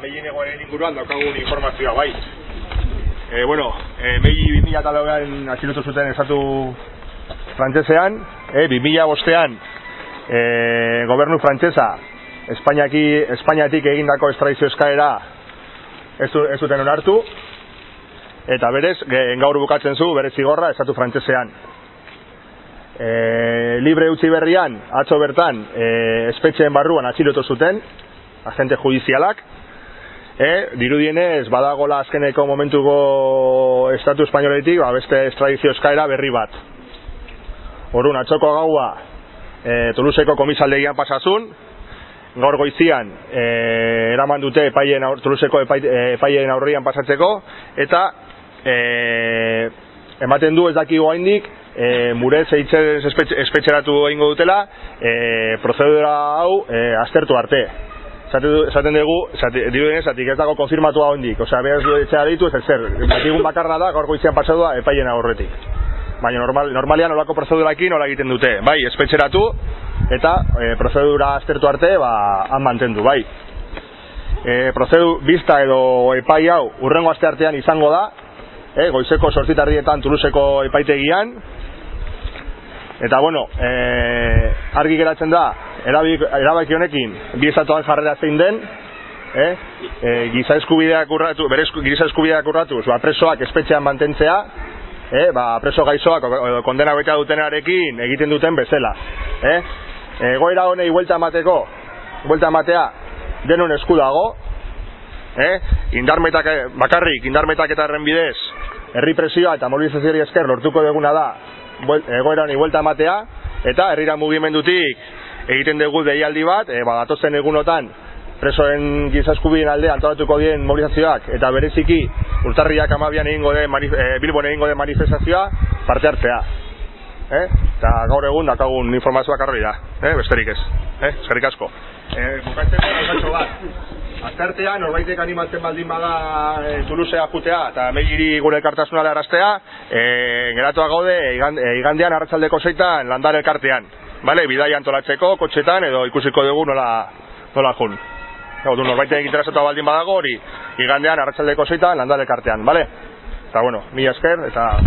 Meilin egoaren inguruan daukagun informazioa bai. E, bueno, e, Meili 2000 eta lauean atxilotu zuten estatu frantzesean, e, 2000 bostean e, gobernu frantzesa Espainiaki, Espainiatik egindako estradizio eskaera ez, ez zuten onartu eta berez, gaur bukatzen zu, berez zigorra estatu frantzesean. E, libre utzi berrian, atzo bertan, e, espetxeen barruan atxilotu zuten, agente judizialak, e, dirudienez badagola azkeneko momentuko estatu espainoletik ba, beste estradizio eskaera berri bat. Horun, atxoko gaua e, Toulouseko komisaldegian pasazun, gaur goizian e, eraman dute epaien aur, Toulouseko epaien aurrian pasatzeko, eta e, ematen du ez daki goaindik, e, murez eitzen espetxeratu egingo dutela, e, prozedura hau e, aztertu arte esaten dugu, dirudien esatik ez dago konfirmatua hondik, osea, behaz du etxea ditu, ez zer, batigun bakarra da, gaur goizian pasadua, epaien aurretik. Baina normal, normalian olako prozedurakin nola egiten dute, bai, espetxeratu, eta e, prozedura aztertu arte, ba, han mantendu, bai. E, prozedu, bizta edo epai hau, urrengo aste artean izango da, e, goizeko sortzitarrietan Tuluseko epaitegian, eta bueno, e, argi geratzen da, erabaki honekin bi estatuan jarrera zein den, eh? E, giza eskubideak urratu, bere giza eskubideak urratu, ba, presoak espetxean mantentzea, eh? ba, preso gaizoak edo kondena beta dutenarekin egiten duten bezala. Eh? E, goera honei vuelta mateko, vuelta matea denon esku dago, eh? indarmetak, bakarrik indarmetak eta erren bidez, herri presioa eta mobilizazioari esker lortuko deguna da, egoera honi vuelta matea, eta herrira mugimendutik egiten dugu deialdi bat, e, badatozen egunotan presoen gizaskubien alde antolatuko dien mobilizazioak eta bereziki urtarriak amabian egingo de e, Bilbon egingo de manifestazioa parte hartzea. Eh? Eta gaur egun dakagun informazioak arroi da, eh? besterik ez. Eh? Eskerrik asko. Eh, bukatzeko bat. Aztertea, norbaitek animatzen baldin bada e, Toulousea jutea eta megiri gure elkartasuna erastea, e, geratuak gaude igandean arratzaldeko zeitan landar elkartean bale, bidaia antolatzeko, kotxetan, edo ikusiko dugu nola, nola jun. Hau du, norbait egin baldin badago hori, igandean, arratsaldeko zeitan, landalek artean, bale? Eta bueno, mi esker, eta...